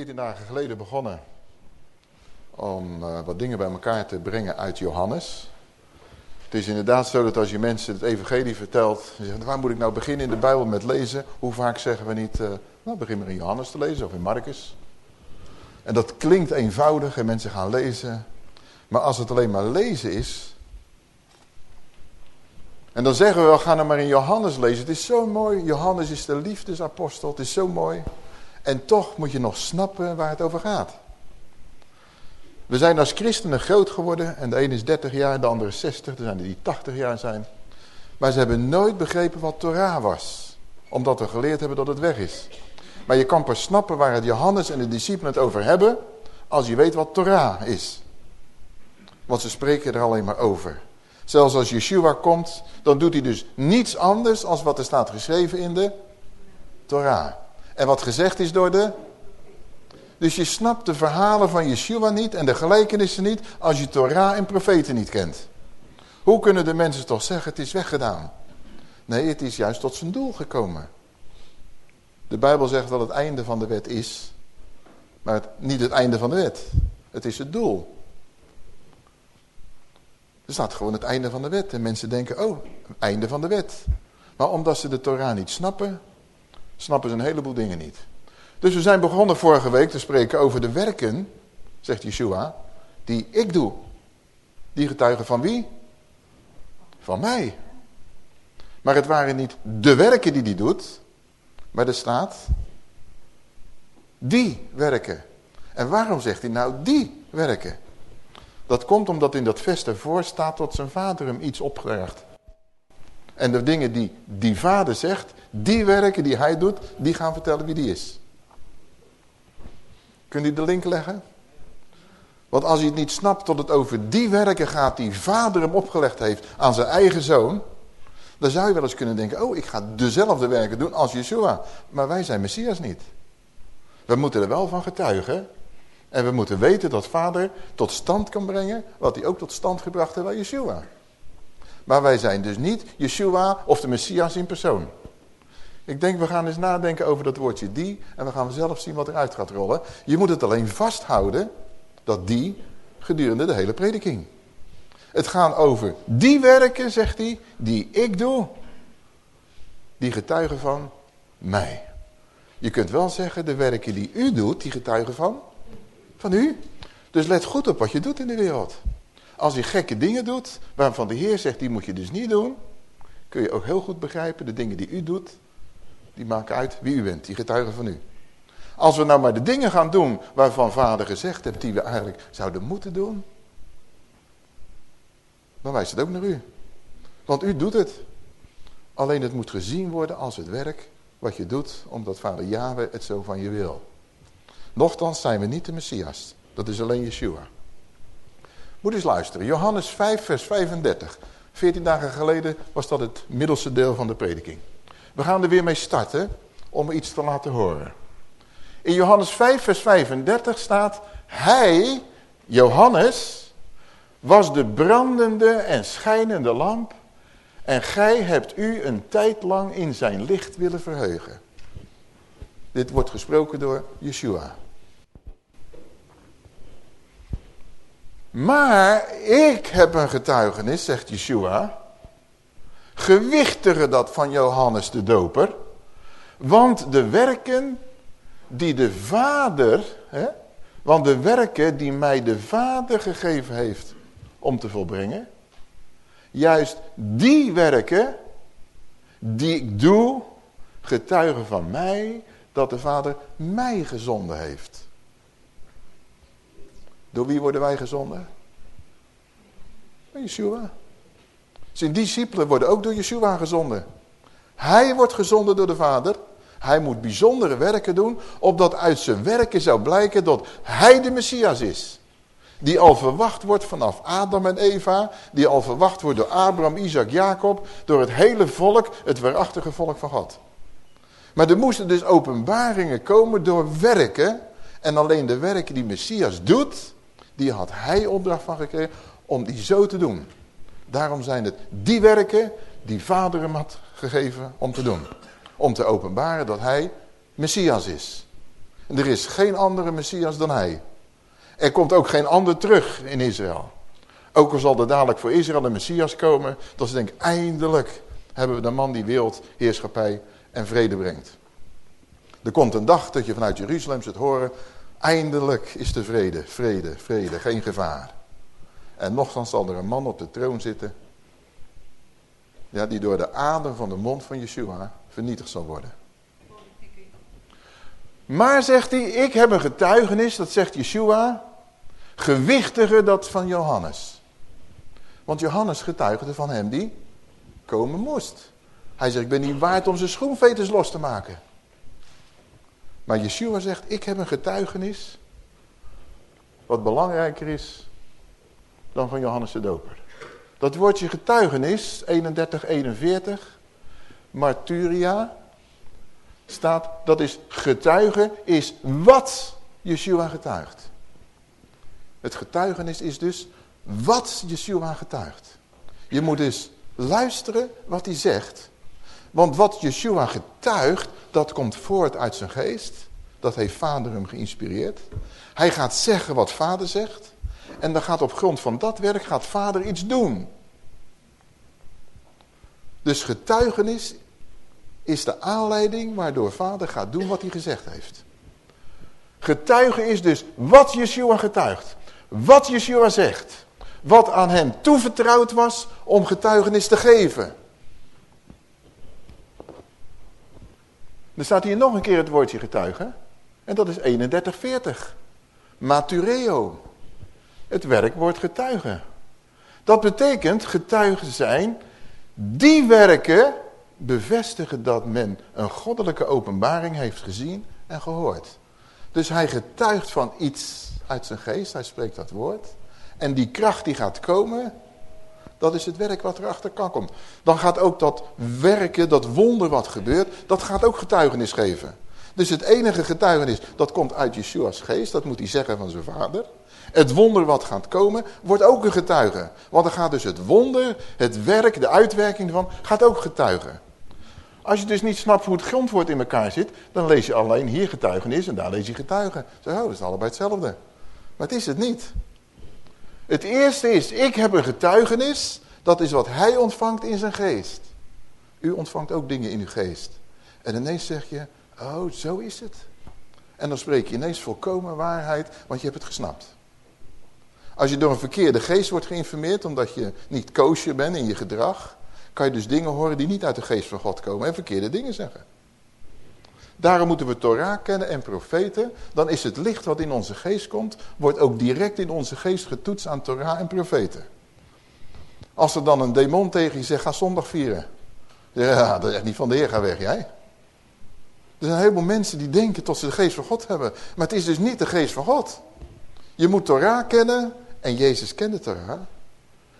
14 dagen geleden begonnen om uh, wat dingen bij elkaar te brengen uit Johannes. Het is inderdaad zo dat als je mensen het evangelie vertelt, ze zeggen, waar moet ik nou beginnen in de Bijbel met lezen? Hoe vaak zeggen we niet, uh, nou begin maar in Johannes te lezen of in Marcus. En dat klinkt eenvoudig en mensen gaan lezen. Maar als het alleen maar lezen is, en dan zeggen we wel, ga nou maar in Johannes lezen. Het is zo mooi. Johannes is de liefdesapostel. Het is zo mooi. En toch moet je nog snappen waar het over gaat. We zijn als christenen groot geworden. En de ene is 30 jaar, de andere 60. Er zijn er die 80 jaar zijn. Maar ze hebben nooit begrepen wat Torah was. Omdat we geleerd hebben dat het weg is. Maar je kan pas snappen waar het Johannes en de discipelen het over hebben. Als je weet wat Torah is. Want ze spreken er alleen maar over. Zelfs als Yeshua komt, dan doet hij dus niets anders als wat er staat geschreven in de Torah. En wat gezegd is door de... Dus je snapt de verhalen van Yeshua niet en de gelijkenissen niet als je Torah en profeten niet kent. Hoe kunnen de mensen toch zeggen, het is weggedaan? Nee, het is juist tot zijn doel gekomen. De Bijbel zegt dat het einde van de wet is, maar niet het einde van de wet. Het is het doel. Er staat gewoon het einde van de wet. En mensen denken, oh, einde van de wet. Maar omdat ze de Torah niet snappen, snappen ze een heleboel dingen niet. Dus we zijn begonnen vorige week te spreken over de werken, zegt Yeshua, die ik doe. Die getuigen van wie? Van mij. Maar het waren niet de werken die hij doet, maar er staat die werken. En waarom zegt hij nou die werken? Dat komt omdat in dat vers ervoor staat dat zijn vader hem iets opgelegd. En de dingen die die vader zegt, die werken die hij doet, die gaan vertellen wie die is. Kunt u de link leggen? Want als je het niet snapt dat het over die werken gaat die vader hem opgelegd heeft aan zijn eigen zoon. Dan zou je wel eens kunnen denken, oh ik ga dezelfde werken doen als Yeshua. Maar wij zijn Messias niet. We moeten er wel van getuigen en we moeten weten dat vader tot stand kan brengen wat hij ook tot stand gebracht heeft bij Yeshua. Maar wij zijn dus niet Yeshua of de Messias in persoon. Ik denk we gaan eens nadenken over dat woordje die en we gaan zelf zien wat eruit gaat rollen. Je moet het alleen vasthouden dat die gedurende de hele prediking. Het gaat over die werken, zegt hij, die ik doe. Die getuigen van mij. Je kunt wel zeggen, de werken die u doet, die getuigen van van u. Dus let goed op wat je doet in de wereld. Als je gekke dingen doet, waarvan de Heer zegt, die moet je dus niet doen. Kun je ook heel goed begrijpen, de dingen die u doet, die maken uit wie u bent, die getuigen van u. Als we nou maar de dingen gaan doen waarvan vader gezegd heeft, die we eigenlijk zouden moeten doen. Dan wijst het ook naar u. Want u doet het. Alleen het moet gezien worden als het werk wat je doet, omdat vader Yahweh het zo van je wil. Nochtans zijn we niet de Messias. Dat is alleen Yeshua. Moet eens luisteren. Johannes 5 vers 35. 14 dagen geleden was dat het middelste deel van de prediking. We gaan er weer mee starten om iets te laten horen. In Johannes 5 vers 35 staat... Hij, Johannes, was de brandende en schijnende lamp... en gij hebt u een tijd lang in zijn licht willen verheugen. Dit wordt gesproken door Yeshua. Maar ik heb een getuigenis, zegt Yeshua, gewichtiger dat van Johannes de Doper. Want de werken die de Vader, hè, want de werken die mij de Vader gegeven heeft om te volbrengen, juist die werken die ik doe, getuigen van mij dat de Vader mij gezonden heeft. Door wie worden wij gezonden? Door Yeshua. Zijn discipelen worden ook door Yeshua gezonden. Hij wordt gezonden door de Vader. Hij moet bijzondere werken doen, opdat uit zijn werken zou blijken dat hij de Messias is. Die al verwacht wordt vanaf Adam en Eva, die al verwacht wordt door Abraham, Isaac, Jacob, door het hele volk, het waarachtige volk van God. Maar er moesten dus openbaringen komen door werken, en alleen de werken die Messias doet, die had hij opdracht van gekregen om die zo te doen. Daarom zijn het die werken die vader hem had gegeven om te doen. Om te openbaren dat hij Messias is. er is geen andere Messias dan hij. Er komt ook geen ander terug in Israël. Ook al zal er dadelijk voor Israël een Messias komen, dat ze denken, eindelijk hebben we de man die wereldheerschappij en vrede brengt. Er komt een dag dat je vanuit Jeruzalem zult horen, eindelijk is de vrede, vrede, vrede, geen gevaar. En nogthans zal er een man op de troon zitten, ja, die door de adem van de mond van Yeshua vernietigd zal worden. Maar zegt hij, ik heb een getuigenis, dat zegt Yeshua, gewichtiger dat van Johannes. Want Johannes getuigde van hem die komen moest. Hij zegt, ik ben niet waard om zijn schoenveters los te maken. Maar Yeshua zegt, ik heb een getuigenis wat belangrijker is dan van Johannes de Doper. Dat woordje getuigenis, 31, 41, marturia, staat, dat is getuigen, is wat Yeshua getuigt. Het getuigenis is dus wat Yeshua getuigt. Je moet dus luisteren wat hij zegt. Want wat Yeshua getuigt, dat komt voort uit zijn geest. Dat heeft vader hem geïnspireerd. Hij gaat zeggen wat vader zegt. En dan gaat op grond van dat werk gaat vader iets doen. Dus getuigenis is de aanleiding waardoor vader gaat doen wat hij gezegd heeft. Getuigen is dus wat Yeshua getuigt. Wat Yeshua zegt. Wat aan hem toevertrouwd was om getuigenis te geven. Er staat hier nog een keer het woordje getuigen. En dat is 3140. Matureo. Het werkwoord getuigen. Dat betekent getuigen zijn die werken bevestigen dat men een goddelijke openbaring heeft gezien en gehoord. Dus hij getuigt van iets uit zijn geest, hij spreekt dat woord. En die kracht die gaat komen, dat is het werk wat erachter kan komen. Dan gaat ook dat werken, dat wonder wat gebeurt, dat gaat ook getuigenis geven. Dus het enige getuigenis, dat komt uit Yeshua's geest, dat moet hij zeggen van zijn vader. Het wonder wat gaat komen, wordt ook een getuige. Want dan gaat dus het wonder, het werk, de uitwerking ervan, gaat ook getuigen. Als je dus niet snapt hoe het grondwoord in elkaar zit, dan lees je alleen hier getuigenis en daar lees je getuigen. Zo, oh, dat is allebei hetzelfde. Maar het is het niet. Het eerste is, ik heb een getuigenis, dat is wat hij ontvangt in zijn geest. U ontvangt ook dingen in uw geest. En ineens zeg je, oh, zo is het. En dan spreek je ineens volkomen waarheid, want je hebt het gesnapt. Als je door een verkeerde geest wordt geïnformeerd, omdat je niet koosje bent in je gedrag, kan je dus dingen horen die niet uit de geest van God komen en verkeerde dingen zeggen. Daarom moeten we Torah kennen en profeten. Dan is het licht wat in onze geest komt, wordt ook direct in onze geest getoetst aan Torah en profeten. Als er dan een demon tegen je zegt, ga zondag vieren. Ja, dat is echt niet van de Heer, ga weg jij. Er zijn een heleboel mensen die denken tot ze de geest van God hebben. Maar het is dus niet de geest van God. Je moet Torah kennen en Jezus kende Torah.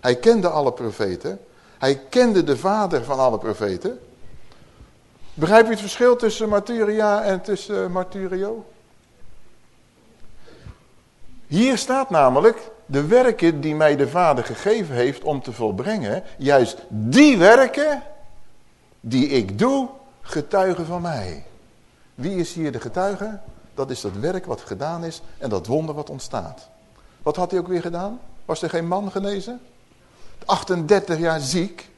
Hij kende alle profeten. Hij kende de vader van alle profeten. Begrijp je het verschil tussen martyria en tussen uh, martyrio? Hier staat namelijk de werken die mij de vader gegeven heeft om te volbrengen. Juist die werken die ik doe, getuigen van mij. Wie is hier de getuige? Dat is dat werk wat gedaan is en dat wonder wat ontstaat. Wat had hij ook weer gedaan? Was er geen man genezen? 38 jaar ziek.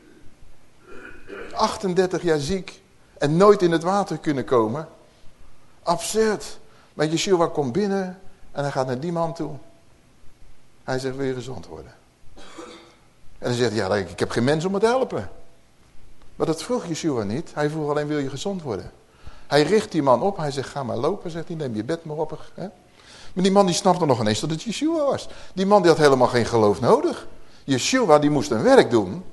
38 jaar ziek. En nooit in het water kunnen komen. Absurd. Maar Yeshua komt binnen en hij gaat naar die man toe. Hij zegt, wil je gezond worden? En hij zegt, ja, ik heb geen mens om me te helpen. Maar dat vroeg Yeshua niet. Hij vroeg alleen, wil je gezond worden? Hij richt die man op. Hij zegt, ga maar lopen, zegt hij. Neem je bed maar op. Hè? Maar die man die snapte nog ineens dat het Yeshua was. Die man die had helemaal geen geloof nodig. Yeshua die moest een werk doen.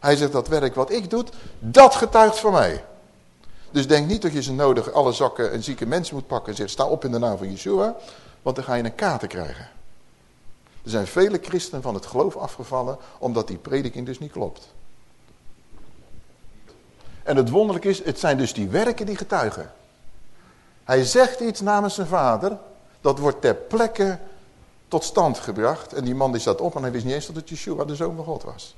Hij zegt dat werk wat ik doe, dat getuigt voor mij. Dus denk niet dat je ze nodig alle zakken en zieke mensen moet pakken en zegt sta op in de naam van Yeshua. Want dan ga je een kater krijgen. Er zijn vele christenen van het geloof afgevallen omdat die prediking dus niet klopt. En het wonderlijk is, het zijn dus die werken die getuigen. Hij zegt iets namens zijn vader, dat wordt ter plekke tot stand gebracht. En die man die staat op en hij wist niet eens dat het Yeshua de Zoon van God was.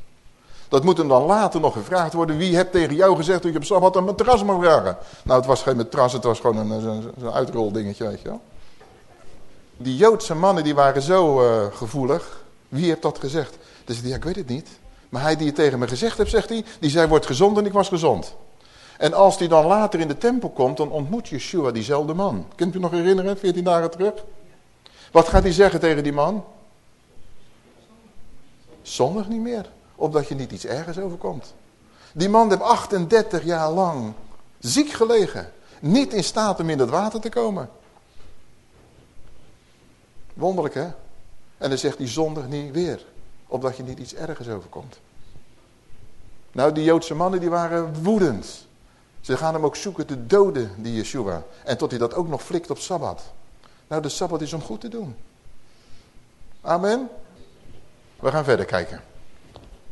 Dat moet hem dan later nog gevraagd worden. Wie heeft tegen jou gezegd dat je op Sabbat een matras mag vragen? Nou, het was geen matras, het was gewoon een, zo'n uitroldingetje, weet je wel. Die Joodse mannen die waren zo uh, gevoelig. Wie heeft dat gezegd? Dus ja, ik weet het niet. Maar hij die het tegen me gezegd heeft, zegt hij, die zei, word gezond en ik was gezond. En als die dan later in de tempel komt, dan ontmoet Yeshua diezelfde man. Kunt u nog herinneren, 14 dagen terug? Wat gaat hij zeggen tegen die man? Zondig niet meer, opdat je niet iets ergens overkomt. Die man heeft 38 jaar lang ziek gelegen. Niet in staat om in het water te komen. Wonderlijk hè? En dan zegt hij zondig niet weer. Opdat je niet iets ergens overkomt. Nou, die Joodse mannen die waren woedend. Ze gaan hem ook zoeken te doden, die Yeshua. En tot hij dat ook nog flikt op Sabbat. Nou, de Sabbat is om goed te doen. Amen. We gaan verder kijken.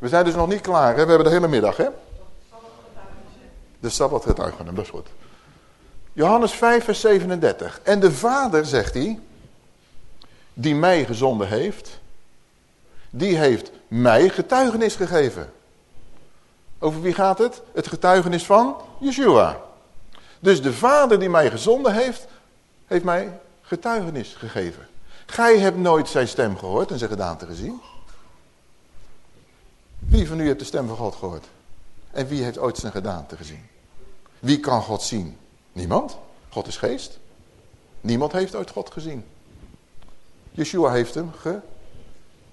We zijn dus nog niet klaar. Hè? We hebben de hele middag. Hè? De Sabbat getuigen, dat is goed. Johannes 5 vers 37. En de Vader, zegt hij, die mij gezonden heeft, die heeft mij getuigenis gegeven. Over wie gaat het? Het getuigenis van Yeshua. Dus de vader die mij gezonden heeft, heeft mij getuigenis gegeven. Gij hebt nooit zijn stem gehoord en zijn gedaante gezien. Wie van u heeft de stem van God gehoord? En wie heeft ooit zijn gedaante gezien? Wie kan God zien? Niemand. God is geest. Niemand heeft ooit God gezien. Yeshua heeft hem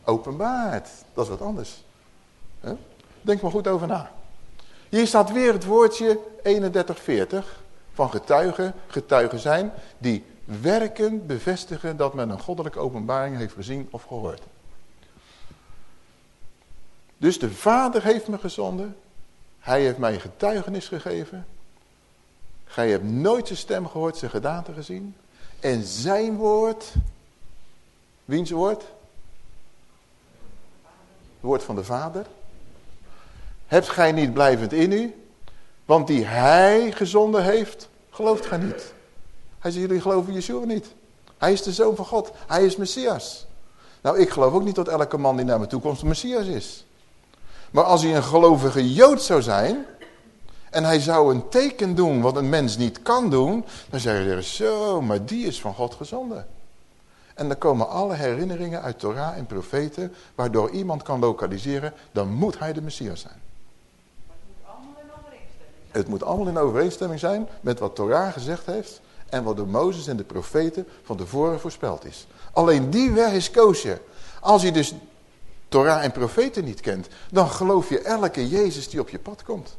geopenbaard. Dat is wat anders. Denk maar goed over na. Hier staat weer het woordje 3140 van getuigen, getuigen zijn die werken bevestigen dat men een goddelijke openbaring heeft gezien of gehoord. Dus de Vader heeft me gezonden. Hij heeft mij getuigenis gegeven. Gij hebt nooit zijn stem gehoord, zijn gedaante gezien. En zijn woord, wiens woord? Het woord van de Vader. Hebt gij niet blijvend in u? Want die hij gezonden heeft, gelooft gij niet. Hij zegt, jullie geloven Yeshua niet. Hij is de Zoon van God. Hij is Messias. Nou, ik geloof ook niet dat elke man die naar mijn toekomst een Messias is. Maar als hij een gelovige Jood zou zijn... en hij zou een teken doen wat een mens niet kan doen... dan zeggen ze, zo, maar die is van God gezonden. En dan komen alle herinneringen uit Torah en profeten... waardoor iemand kan lokaliseren, dan moet hij de Messias zijn. Het moet allemaal in overeenstemming zijn met wat Torah gezegd heeft en wat door Mozes en de profeten van tevoren voorspeld is. Alleen die weg is koosje. Als je dus Torah en profeten niet kent, dan geloof je elke Jezus die op je pad komt.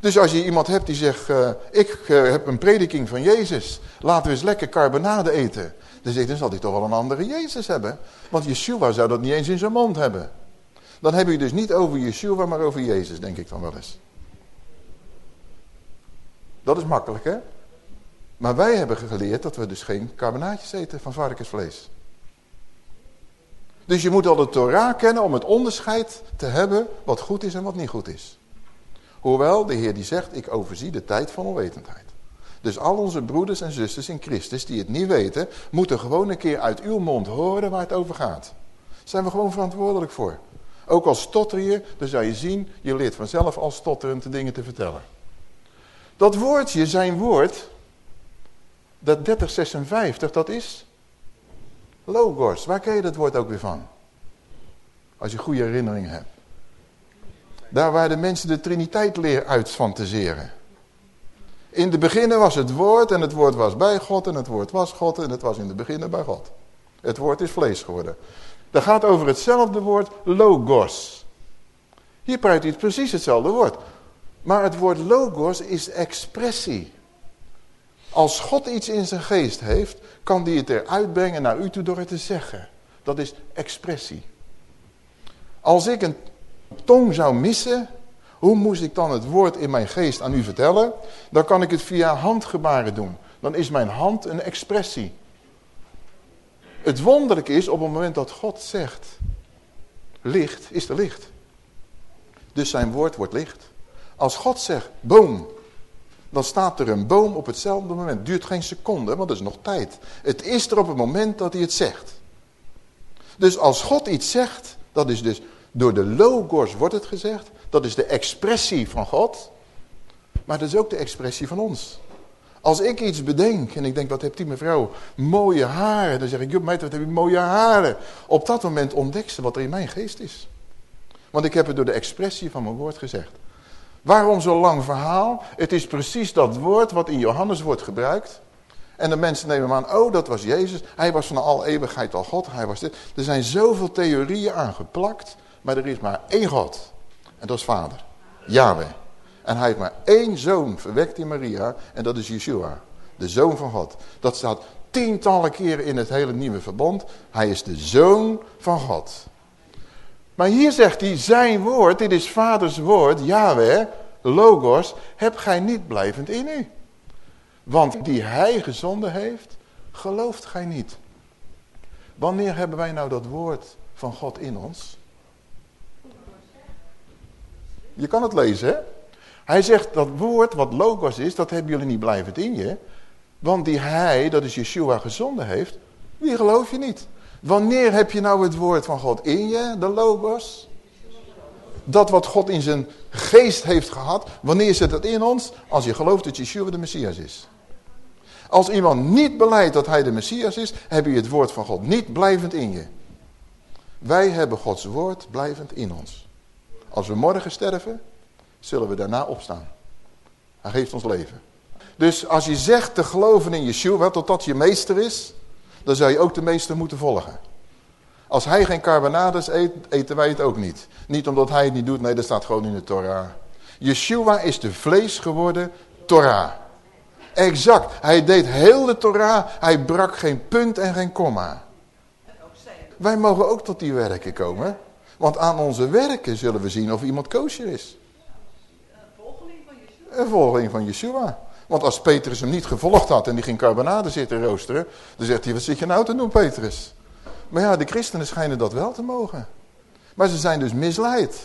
Dus als je iemand hebt die zegt, uh, ik uh, heb een prediking van Jezus, laten we eens lekker carbonade eten. Dan zegt dan zal hij toch wel een andere Jezus hebben. Want Yeshua zou dat niet eens in zijn mond hebben. Dan heb je dus niet over Yeshua, maar over Jezus, denk ik dan wel eens. Dat is makkelijk, hè? Maar wij hebben geleerd dat we dus geen carbonaatjes eten van varkensvlees. Dus je moet al de Torah kennen om het onderscheid te hebben wat goed is en wat niet goed is. Hoewel de Heer die zegt, ik overzie de tijd van onwetendheid. Dus al onze broeders en zusters in Christus die het niet weten, moeten gewoon een keer uit uw mond horen waar het over gaat. Daar zijn we gewoon verantwoordelijk voor. Ook al stotter je, dan zou je zien, je leert vanzelf al stotterend de dingen te vertellen. Dat woordje, zijn woord, dat 3056, dat is logos. Waar ken je dat woord ook weer van? Als je goede herinneringen hebt. Daar waar de mensen de triniteit leer uit fantaseren. In de beginnen was het woord en het woord was bij God en het woord was God en het was in de beginnen bij God. Het woord is vlees geworden. Dat gaat over hetzelfde woord logos. Hier praat hij precies hetzelfde woord. Maar het woord logos is expressie. Als God iets in zijn geest heeft, kan hij het eruit brengen naar u toe door het te zeggen. Dat is expressie. Als ik een tong zou missen, hoe moest ik dan het woord in mijn geest aan u vertellen? Dan kan ik het via handgebaren doen. Dan is mijn hand een expressie. Het wonderlijke is, op het moment dat God zegt, licht, is er licht. Dus zijn woord wordt licht. Als God zegt boom, dan staat er een boom op hetzelfde moment. Duurt geen seconde, want er is nog tijd. Het is er op het moment dat hij het zegt. Dus als God iets zegt, dat is dus Door de logos wordt het gezegd. Dat is de expressie van God. Maar dat is ook de expressie van ons. Als ik iets bedenk en ik denk, wat heeft die mevrouw mooie haren. Dan zeg ik, joh meid, wat heb je mooie haren. Op dat moment ontdekt ze wat er in mijn geest is. Want ik heb het door de expressie van mijn woord gezegd. Waarom zo'n lang verhaal? Het is precies dat woord wat in Johannes wordt gebruikt. En de mensen nemen aan, oh dat was Jezus. Hij was van al eeuwigheid al God. Hij was dit. Er zijn zoveel theorieën aangeplakt. Maar er is maar één God. En dat is Vader. Yahweh. En hij heeft maar één zoon verwekt in Maria. En dat is Yeshua. De zoon van God. Dat staat tientallen keren in het hele nieuwe verbond. Hij is de zoon van God. Maar hier zegt hij, zijn woord, dit is vaders woord, Yahweh, logos, heb gij niet blijvend in u. Want die hij gezonden heeft, gelooft gij niet. Wanneer hebben wij nou dat woord van God in ons? Je kan het lezen, hè? Hij zegt dat woord wat logos is, dat hebben jullie niet blijvend in je. Want die hij, dat is Yeshua, gezonden heeft, die geloof je niet. Wanneer heb je nou het woord van God in je, de logos? Dat wat God in zijn geest heeft gehad, wanneer zit dat in ons? Als je gelooft dat Yeshua de Messias is. Als iemand niet beleidt dat hij de Messias is, heb je het woord van God niet blijvend in je. Wij hebben Gods woord blijvend in ons. Als we morgen sterven, zullen we daarna opstaan. Hij geeft ons leven. Dus als je zegt te geloven in Yeshua, totdat je meester is, dan zou je ook de meester moeten volgen. Als hij geen carbonades eet, eten wij het ook niet. Niet omdat hij het niet doet, nee, dat staat gewoon in de Torah. Yeshua is de vlees geworden Torah. Exact. Hij deed heel de Torah, hij brak geen punt en geen komma. Wij mogen ook tot die werken komen. Want aan onze werken zullen we zien of iemand kosher is. Een volgeling van Yeshua. Want als Petrus hem niet gevolgd had en die ging carbonade zitten roosteren, dan zegt hij, wat zit je nou te doen Petrus? Maar ja, de christenen schijnen dat wel te mogen. Maar ze zijn dus misleid.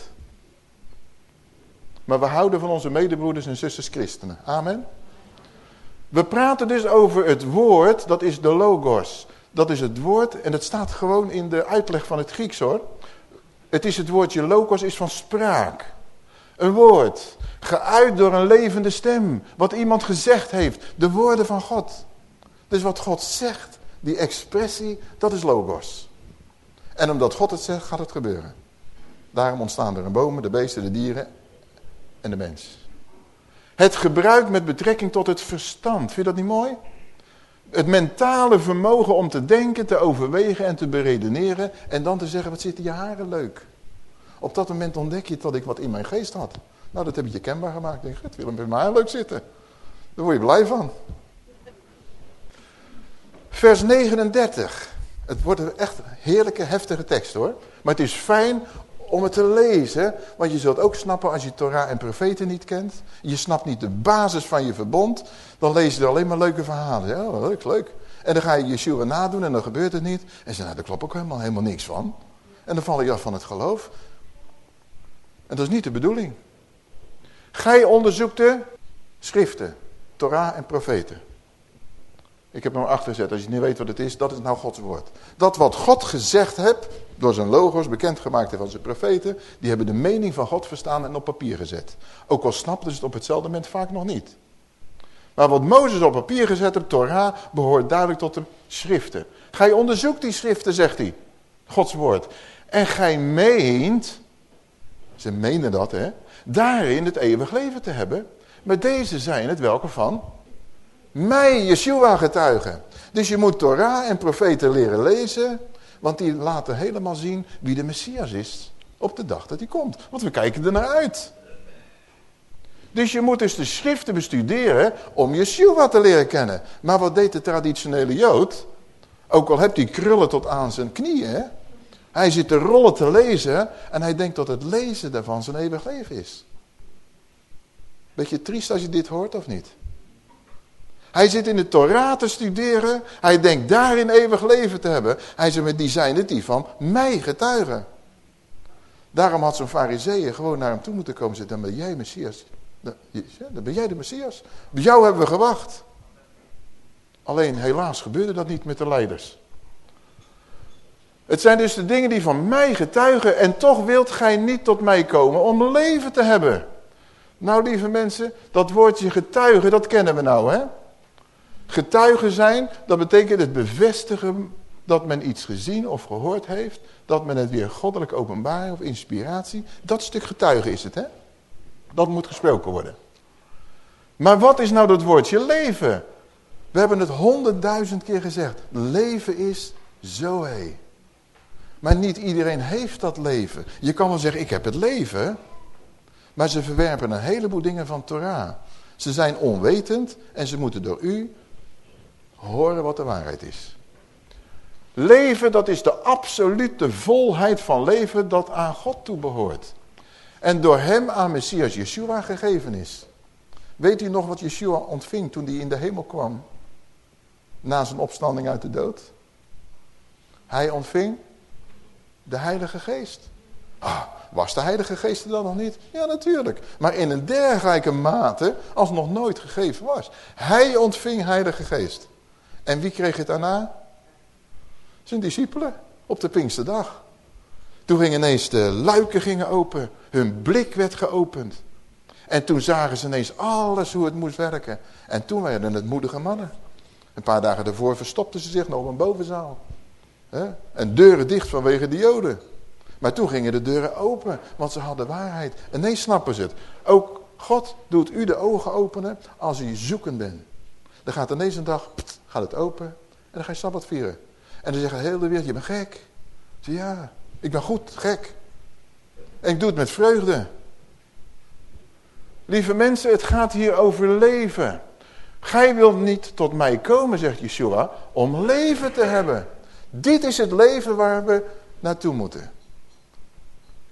Maar we houden van onze medebroeders en zusters christenen. Amen. We praten dus over het woord, dat is de logos. Dat is het woord en het staat gewoon in de uitleg van het Grieks hoor. Het is het woordje logos is van spraak. Een woord. Geuit door een levende stem. Wat iemand gezegd heeft. De woorden van God. Dus wat God zegt, die expressie, dat is logos. En omdat God het zegt, gaat het gebeuren. Daarom ontstaan er een bomen, de beesten, de dieren en de mens. Het gebruik met betrekking tot het verstand. Vind je dat niet mooi? Het mentale vermogen om te denken, te overwegen en te beredeneren. En dan te zeggen, wat zitten je haren leuk. Op dat moment ontdek je dat ik wat in mijn geest had. Nou, dat heb je kenbaar gemaakt. Ik denk, het wil hem bij mij leuk zitten. Daar word je blij van. Vers 39. Het wordt een echt heerlijke, heftige tekst hoor. Maar het is fijn om het te lezen. Want je zult ook snappen als je Torah en profeten niet kent. Je snapt niet de basis van je verbond. Dan lees je er alleen maar leuke verhalen. Ja, leuk, leuk. En dan ga je Yeshua nadoen en dan gebeurt het niet. En ze nou, daar klopt ook helemaal, helemaal niks van. En dan val je af van het geloof. En dat is niet de bedoeling. Gij onderzoekt de schriften, Torah en profeten. Ik heb hem achter gezet, als je niet weet wat het is, dat is nou Gods woord. Dat wat God gezegd hebt, door zijn logos bekendgemaakt heeft van zijn profeten, die hebben de mening van God verstaan en op papier gezet. Ook al snapten ze het op hetzelfde moment vaak nog niet. Maar wat Mozes op papier gezet heeft, Torah, behoort duidelijk tot de schriften. Gij onderzoekt die schriften, zegt hij. Gods woord. En gij meent, ze menen dat hè, daarin het eeuwig leven te hebben. Maar deze zijn het welke van? Mij, Yeshua getuigen. Dus je moet Torah en profeten leren lezen. Want die laten helemaal zien wie de Messias is. Op de dag dat hij komt. Want we kijken er naar uit. Dus je moet dus de schriften bestuderen om Yeshua te leren kennen. Maar wat deed de traditionele Jood? Ook al hebt hij krullen tot aan zijn knieën. Hij zit de rollen te lezen en hij denkt dat het lezen daarvan zijn eeuwig leven is. Beetje triest als je dit hoort of niet? Hij zit in de Torah te studeren. Hij denkt daarin eeuwig leven te hebben. Hij zegt, met die zijn die van mij getuigen. Daarom had zo'n fariseeën gewoon naar hem toe moeten komen en zeggen, dan ben jij Messias. Dan ben jij de Messias. Bij jou hebben we gewacht. Alleen helaas gebeurde dat niet met de leiders. Het zijn dus de dingen die van mij getuigen en toch wilt gij niet tot mij komen om leven te hebben. Nou lieve mensen, dat woordje getuigen, dat kennen we nou hè. Getuigen zijn, dat betekent het bevestigen dat men iets gezien of gehoord heeft. Dat men het weer goddelijk openbaar of inspiratie. Dat stuk getuigen is het hè. Dat moet gesproken worden. Maar wat is nou dat woordje leven? We hebben het honderdduizend keer gezegd. Leven is zoe. Maar niet iedereen heeft dat leven. Je kan wel zeggen, ik heb het leven. Maar ze verwerpen een heleboel dingen van Torah. Ze zijn onwetend en ze moeten door u horen wat de waarheid is. Leven, dat is de absolute volheid van leven dat aan God toebehoort. En door hem aan Messias Yeshua gegeven is. Weet u nog wat Yeshua ontving toen hij in de hemel kwam? Na zijn opstanding uit de dood. Hij ontving de Heilige Geest. Ah, was de Heilige Geest er dan nog niet? Ja, natuurlijk. Maar in een dergelijke mate als nog nooit gegeven was. Hij ontving Heilige Geest. En wie kreeg het daarna? Zijn discipelen op de Pinksterdag. Toen gingen ineens de luiken gingen open. Hun blik werd geopend. En toen zagen ze ineens alles hoe het moest werken. En toen werden het moedige mannen. Een paar dagen daarvoor verstopten ze zich nog op een bovenzaal. En deuren dicht vanwege de joden. Maar toen gingen de deuren open, want ze hadden waarheid. En nee, snappen ze het. Ook God doet u de ogen openen als u zoekend bent. Dan gaat ineens een dag, gaat het open en dan ga je Sabbat vieren. En dan zeggen de hele wereld, je bent gek. Zeg ja, ik ben goed, gek. En ik doe het met vreugde. Lieve mensen, het gaat hier over leven. Gij wilt niet tot mij komen, zegt Yeshua, om leven te hebben. Dit is het leven waar we naartoe moeten.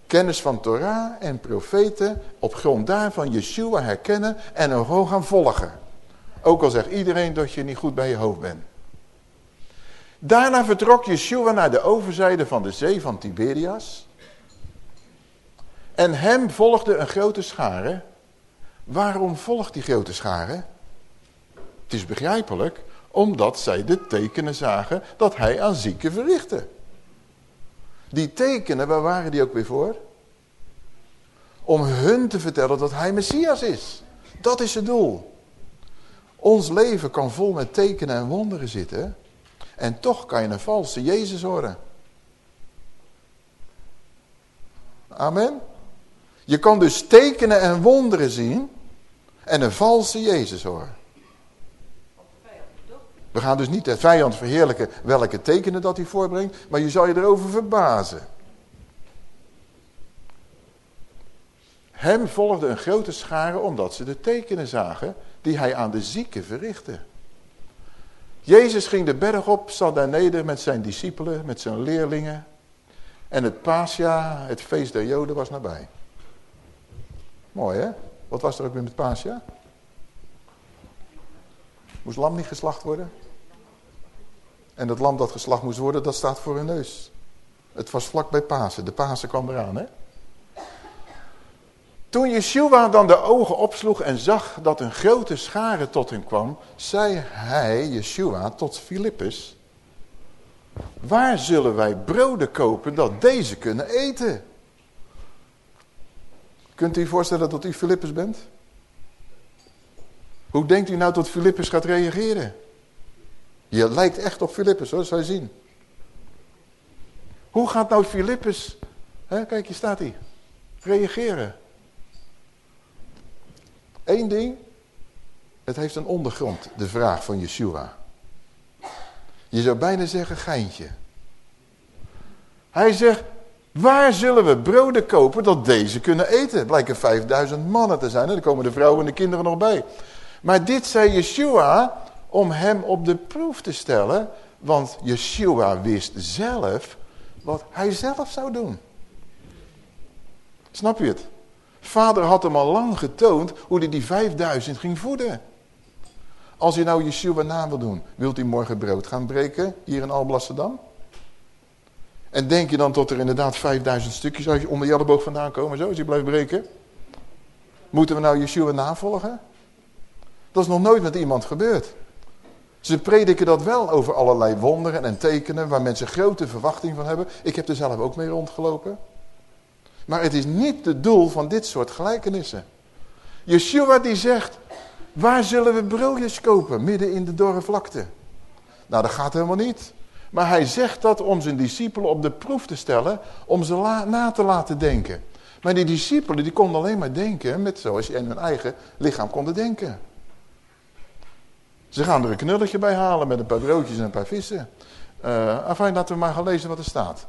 Kennis van Torah en profeten, op grond daarvan Yeshua herkennen en er gewoon gaan volgen. Ook al zegt iedereen dat je niet goed bij je hoofd bent. Daarna vertrok Yeshua naar de overzijde van de zee van Tiberias. En hem volgde een grote schare. Waarom volgt die grote schare? Het is begrijpelijk, omdat zij de tekenen zagen dat hij aan zieken verrichtte. Die tekenen, waar waren die ook weer voor? Om hun te vertellen dat hij Messias is. Dat is het doel. Ons leven kan vol met tekenen en wonderen zitten. En toch kan je een valse Jezus horen. Amen. Je kan dus tekenen en wonderen zien en een valse Jezus horen. We gaan dus niet de vijand verheerlijken welke tekenen dat hij voorbrengt, maar je zal je erover verbazen. Hem volgde een grote schare omdat ze de tekenen zagen die hij aan de zieken verrichtte. Jezus ging de berg op, zat daar neder met zijn discipelen, met zijn leerlingen. En het paasjaar, het feest der joden, was nabij. Mooi hè? Wat was er ook weer met paasjaar? Moest lam niet geslacht worden? En dat lam dat geslacht moest worden, dat staat voor hun neus. Het was vlak bij Pasen. De Pasen kwam eraan, hè? Toen Yeshua dan de ogen opsloeg en zag dat een grote schare tot hem kwam, zei hij, Yeshua, tot Filippus, waar zullen wij broden kopen dat deze kunnen eten? Kunt u je voorstellen dat u Filippus bent? Hoe denkt u nou dat Filippus gaat reageren? Je lijkt echt op Filippus, hoor, zou je zien. Hoe gaat nou Filippus, kijk, hier staat hij, reageren? Eén ding, het heeft een ondergrond, de vraag van Yeshua. Je zou bijna zeggen geintje. Hij zegt, waar zullen we broden kopen dat deze kunnen eten? Blijken 5000 mannen te zijn, en dan komen de vrouwen en de kinderen nog bij. Maar dit zei Yeshua om hem op de proef te stellen, want Yeshua wist zelf wat hij zelf zou doen. Snap je het? Vader had hem al lang getoond hoe hij die 5000 ging voeden. Als je nou Yeshua na wil doen, wilt u morgen brood gaan breken hier in Alblasserdam? En denk je dan tot er inderdaad 5000 stukjes onder je elleboog vandaan komen, zo, als je blijft breken? Moeten we nou Yeshua navolgen? Dat is nog nooit met iemand gebeurd. Ze prediken dat wel over allerlei wonderen en tekenen waar mensen grote verwachting van hebben. Ik heb er zelf ook mee rondgelopen. Maar het is niet het doel van dit soort gelijkenissen. Yeshua die zegt, waar zullen we broodjes kopen? Midden in de dorre vlakte. Nou, dat gaat helemaal niet. Maar hij zegt dat om zijn discipelen op de proef te stellen, om ze na te laten denken. Maar die discipelen die konden alleen maar denken met zoals je in hun eigen lichaam konden denken. Ze gaan er een knulletje bij halen met een paar broodjes en een paar vissen. Uh, afijn, laten we maar gaan lezen wat er staat.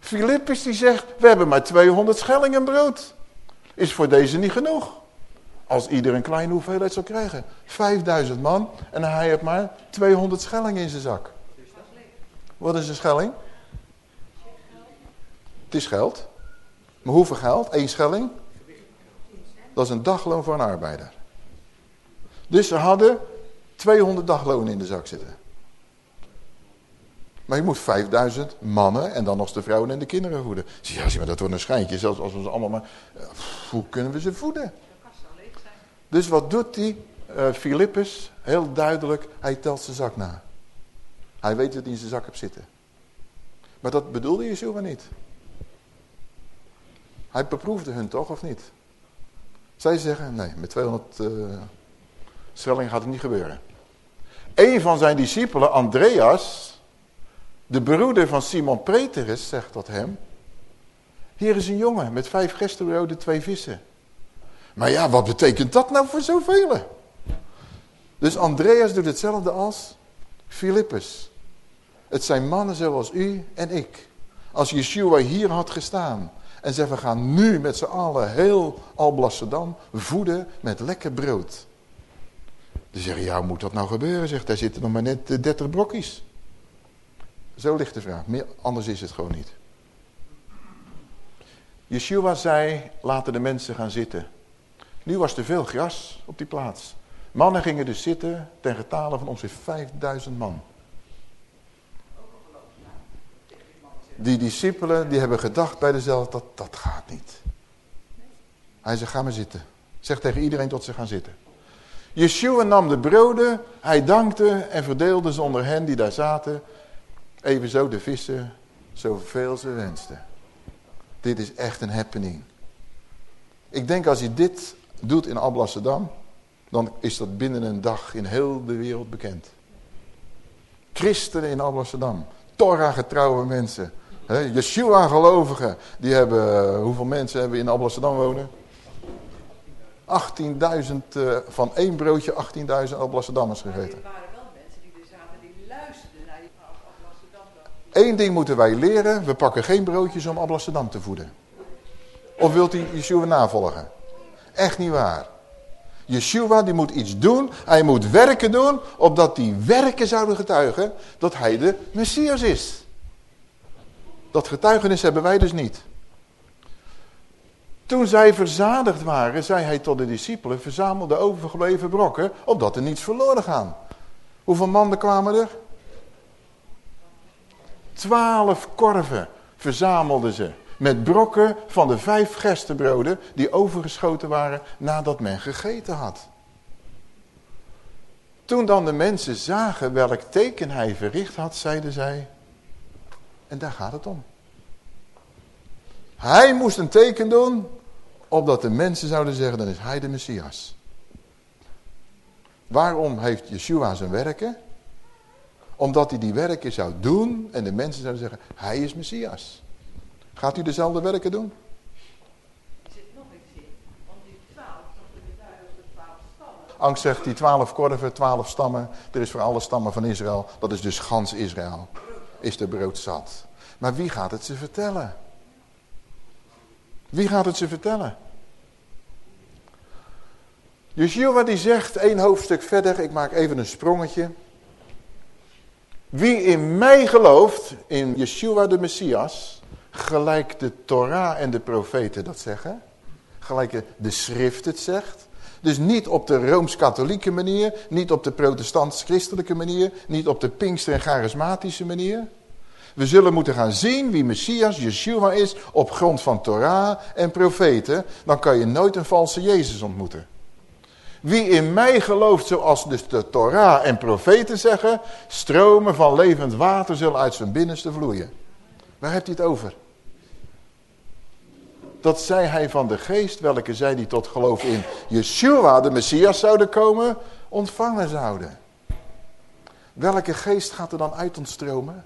Filippus die zegt, we hebben maar 200 schellingen brood. Is voor deze niet genoeg. Als ieder een kleine hoeveelheid zou krijgen. 5000 man en hij heeft maar 200 schellingen in zijn zak. Wat is een schelling? Het is geld. Maar hoeveel geld? Eén schelling? Dat is een dagloon voor een arbeider. Dus ze hadden 200 daglonen in de zak zitten. Maar je moet 5000 mannen en dan nog de vrouwen en de kinderen voeden. Ja, zie maar, dat wordt een schijntje. Zelfs als we ze allemaal maar... Hoe kunnen we ze voeden? Dus wat doet die uh, Filippus? Heel duidelijk, hij telt zijn zak na. Hij weet dat hij in zijn zak hebt zitten. Maar dat bedoelde Yeshua niet. Hij beproefde hun toch, of niet? Zij zeggen, nee, met 200 uh, stellingen gaat het niet gebeuren. Een van zijn discipelen, Andreas, de broeder van Simon Petrus, zegt tot hem... Hier is een jongen met vijf gestenbroden, twee vissen. Maar ja, wat betekent dat nou voor zoveel? Dus Andreas doet hetzelfde als Filippus. Het zijn mannen zoals u en ik. Als Yeshua hier had gestaan en zegt we gaan nu met z'n allen heel Alblasserdam voeden met lekker brood. Dan zeggen ja, hoe moet dat nou gebeuren? Zegt, daar zitten nog maar net 30 eh, brokjes. Zo ligt de vraag. Meer, anders is het gewoon niet. Yeshua zei, laten de mensen gaan zitten. Nu was er veel gras op die plaats. Mannen gingen dus zitten ten getale van ongeveer 5000 man. Die discipelen die hebben gedacht bij dezelfde, dat, dat gaat niet. Hij zei, ga maar zitten. Zeg tegen iedereen tot ze gaan zitten. Yeshua nam de broden, hij dankte en verdeelde ze onder hen die daar zaten. Evenzo de vissen, zoveel ze wensten. Dit is echt een happening. Ik denk als hij dit doet in Alblasserdam, dan is dat binnen een dag in heel de wereld bekend. Christenen in Alblasserdam, Torah-getrouwe mensen, Yeshua-gelovigen, die hebben, hoeveel mensen hebben in Alblasserdam wonen? 18.000, uh, eh, van één broodje 18.000 Alblasserdammers gegeten. Maar er waren wel mensen die er zaten die luisterden naar die Alblasserdam. Eén ding moeten wij leren, we pakken geen broodjes om Alblasserdam te voeden. Of wilt u Yeshua navolgen? Echt niet waar. Yeshua die moet iets doen, hij moet werken doen, opdat die werken zouden getuigen dat hij de Messias is. Dat getuigenis hebben wij dus niet. Toen zij verzadigd waren, zei hij tot de discipelen, verzamel de overgebleven brokken, opdat er niets verloren gaan. Hoeveel mannen kwamen er? Twaalf korven verzamelden ze met brokken van de vijf gerstebroden die overgeschoten waren nadat men gegeten had. Toen dan de mensen zagen welk teken hij verricht had, zeiden zij, en daar gaat het om. Hij moest een teken doen, opdat de mensen zouden zeggen, dan is hij de Messias. Waarom heeft Yeshua zijn werken? Omdat hij die werken zou doen en de mensen zouden zeggen, hij is Messias. Gaat u dezelfde werken doen? Angst zegt die twaalf korven, twaalf stammen, er is voor alle stammen van Israël, dat is dus gans Israël, is de brood zat. Maar wie gaat het ze vertellen? Wie gaat het ze vertellen? Yeshua die zegt, één hoofdstuk verder, ik maak even een sprongetje. Wie in mij gelooft, in Yeshua de Messias, gelijk de Torah en de profeten dat zeggen, gelijk de schrift het zegt, dus niet op de Rooms-Katholieke manier, niet op de protestants-christelijke manier, niet op de Pinkster- en charismatische manier, we zullen moeten gaan zien wie Messias, Yeshua is, op grond van Torah en profeten. Dan kan je nooit een valse Jezus ontmoeten. Wie in mij gelooft, zoals dus de Torah en profeten zeggen, stromen van levend water zullen uit zijn binnenste vloeien. Waar hebt hij het over? Dat zei hij van de geest, welke zij die tot geloof in Yeshua, de Messias, zouden komen, ontvangen zouden. Welke geest gaat er dan uit ontstromen?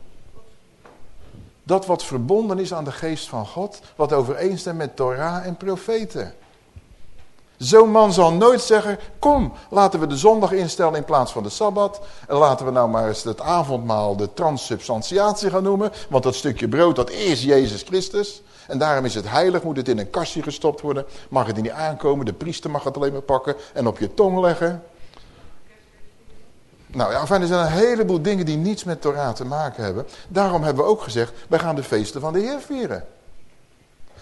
Dat wat verbonden is aan de geest van God, wat overeenstemt met Torah en profeten. Zo'n man zal nooit zeggen, kom, laten we de zondag instellen in plaats van de Sabbat. En laten we nou maar eens het avondmaal de transsubstantiatie gaan noemen. Want dat stukje brood, dat is Jezus Christus. En daarom is het heilig, moet het in een kastje gestopt worden. Mag het niet aankomen, de priester mag het alleen maar pakken en op je tong leggen. Nou ja, er zijn een heleboel dingen die niets met Torah te maken hebben. Daarom hebben we ook gezegd, wij gaan de feesten van de Heer vieren.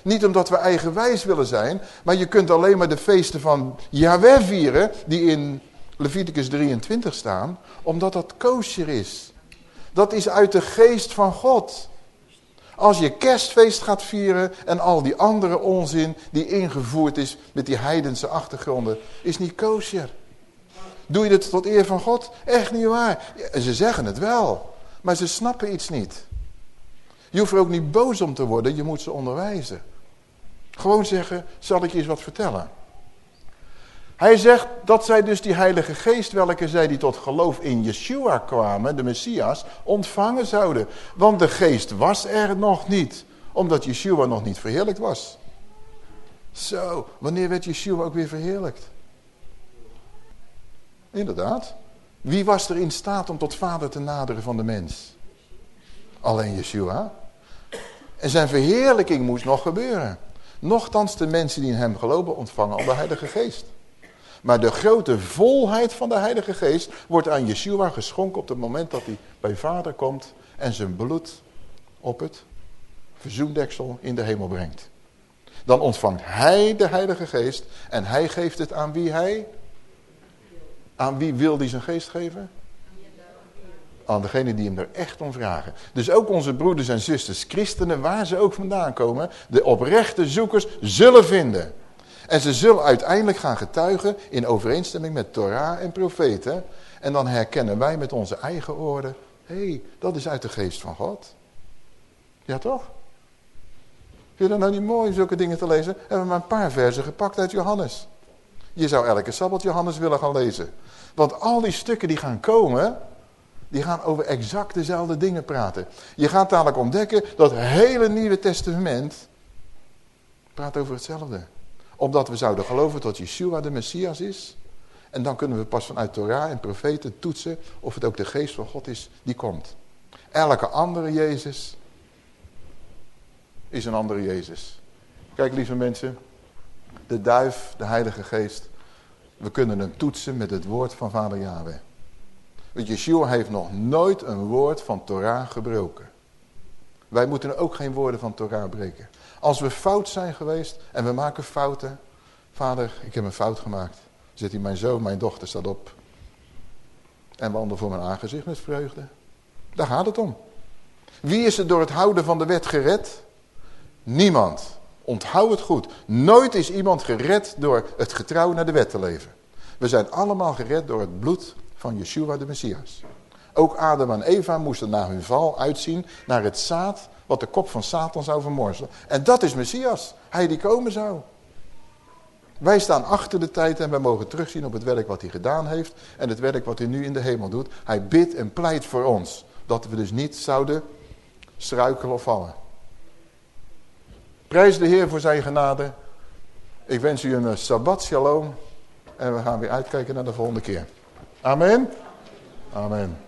Niet omdat we eigenwijs willen zijn, maar je kunt alleen maar de feesten van Yahweh vieren, die in Leviticus 23 staan, omdat dat kosher is. Dat is uit de geest van God. Als je kerstfeest gaat vieren en al die andere onzin die ingevoerd is met die heidense achtergronden, is niet kosher. Doe je dit tot eer van God? Echt niet waar. Ze zeggen het wel, maar ze snappen iets niet. Je hoeft er ook niet boos om te worden, je moet ze onderwijzen. Gewoon zeggen, zal ik je eens wat vertellen. Hij zegt dat zij dus die heilige geest, welke zij die tot geloof in Yeshua kwamen, de Messias, ontvangen zouden. Want de geest was er nog niet, omdat Yeshua nog niet verheerlijkt was. Zo, wanneer werd Yeshua ook weer verheerlijkt? Inderdaad. Wie was er in staat om tot vader te naderen van de mens? Alleen Yeshua. En zijn verheerlijking moest nog gebeuren. Nochtans de mensen die in hem geloven ontvangen al de heilige geest. Maar de grote volheid van de heilige geest wordt aan Yeshua geschonken op het moment dat hij bij vader komt en zijn bloed op het verzoendeksel in de hemel brengt. Dan ontvangt hij de heilige geest en hij geeft het aan wie hij aan wie wil hij zijn geest geven? Aan degene die hem er echt om vragen. Dus ook onze broeders en zusters, christenen, waar ze ook vandaan komen, de oprechte zoekers zullen vinden. En ze zullen uiteindelijk gaan getuigen in overeenstemming met Torah en profeten. En dan herkennen wij met onze eigen oren, hé, hey, dat is uit de geest van God. Ja toch? Vind je dat nou niet mooi, zulke dingen te lezen? Hebben we maar een paar versen gepakt uit Johannes. Je zou elke Sabbat Johannes willen gaan lezen. Want al die stukken die gaan komen, die gaan over exact dezelfde dingen praten. Je gaat dadelijk ontdekken dat het hele Nieuwe Testament praat over hetzelfde. Omdat we zouden geloven dat Yeshua de Messias is. En dan kunnen we pas vanuit Torah en profeten toetsen of het ook de geest van God is die komt. Elke andere Jezus is een andere Jezus. Kijk lieve mensen, de duif, de heilige geest, we kunnen hem toetsen met het woord van vader Yahweh. Want Yeshua heeft nog nooit een woord van Torah gebroken. Wij moeten ook geen woorden van Torah breken. Als we fout zijn geweest en we maken fouten. Vader, ik heb een fout gemaakt. Zit hij mijn zoon, mijn dochter staat op. En wandel voor mijn aangezicht met vreugde. Daar gaat het om. Wie is er door het houden van de wet gered? Niemand. Onthoud het goed. Nooit is iemand gered door het getrouw naar de wet te leven. We zijn allemaal gered door het bloed van Yeshua de Messias. Ook Adam en Eva moesten na hun val uitzien naar het zaad wat de kop van Satan zou vermorzelen. En dat is Messias, hij die komen zou. Wij staan achter de tijd en wij mogen terugzien op het werk wat hij gedaan heeft en het werk wat hij nu in de hemel doet. Hij bidt en pleit voor ons, dat we dus niet zouden struikelen of vallen. Prijs de Heer voor zijn genade. Ik wens u een Sabbat shalom. En we gaan weer uitkijken naar de volgende keer. Amen. Amen.